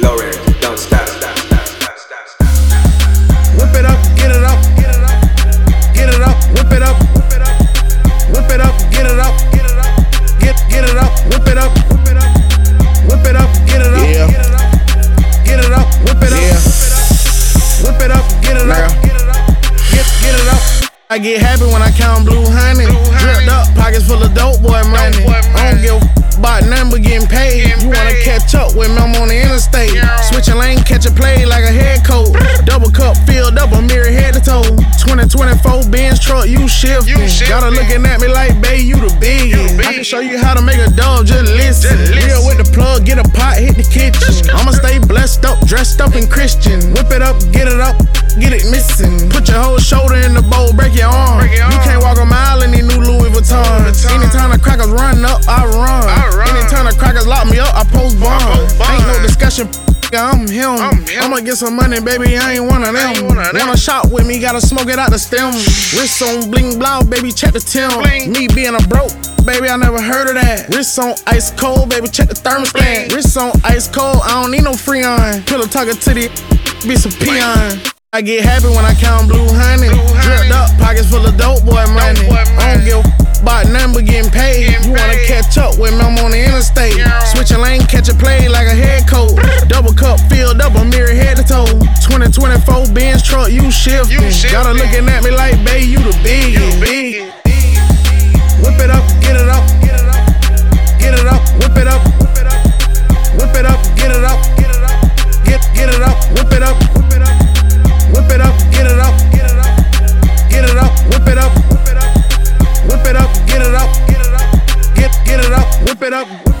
Don't stop. Whip it up, get it up, get it up, get it up, whip it up, whip it up, whip it up, get it up, get it up, get get it up, whip it up, whip it up, whip it up, get it up, yeah. get it up, whip it up, yeah. whip it up, get it up, get it up, get get it up. I get happy when I count blue honey, dripped up. Catch a play like a head coach. Double cup filled up, a mirror head to toe. 2024 Benz truck, you shifting. You shifting. Gotta looking at me like, babe, you the biggest. I can show you how to make a dub, just listen. Just listen. Real with the plug, get a pot, hit the kitchen. I'ma stay blessed up, dressed up in Christian. Whip it up, get it up, get it missing. Put your whole shoulder in the bowl, break your arm. Break your You arm. can't walk a mile in these new Louis Vuitton. Vuitton. Anytime the crackers run up, I run. I run. Anytime the crackers lock me up, I post bond. Ain't no discussion. I'm him. I'm him. I'ma get some money, baby. I ain't one of them. one of them. Wanna shop with me, gotta smoke it out the stem. Wrist on bling blow, baby. Check the tim. Bling. Me being a broke. Baby, I never heard of that. Wrist on ice cold, baby. Check the thermostat. Wrist on ice cold. I don't need no free on. Pillow talking to the be some peon. I get happy when I count blue honey. Dripped up, pockets full of dope boy money. I don't give a f- about nothing but getting paid. You wanna catch up with me? I'm on the interstate. Yeah. Switching lane, catch a play like a head truck, you shifting. You shifting. Gotta looking at me like, babe, you the big. Whip it up, get it up, get it up, get it up, whip it up, whip it up, whip it up, get it up, get get it up, whip it up, whip it up, whip it up, get it up, get it up, get it up, whip it up, whip it up, whip it up, get it up, get it up, get get it up, whip it up.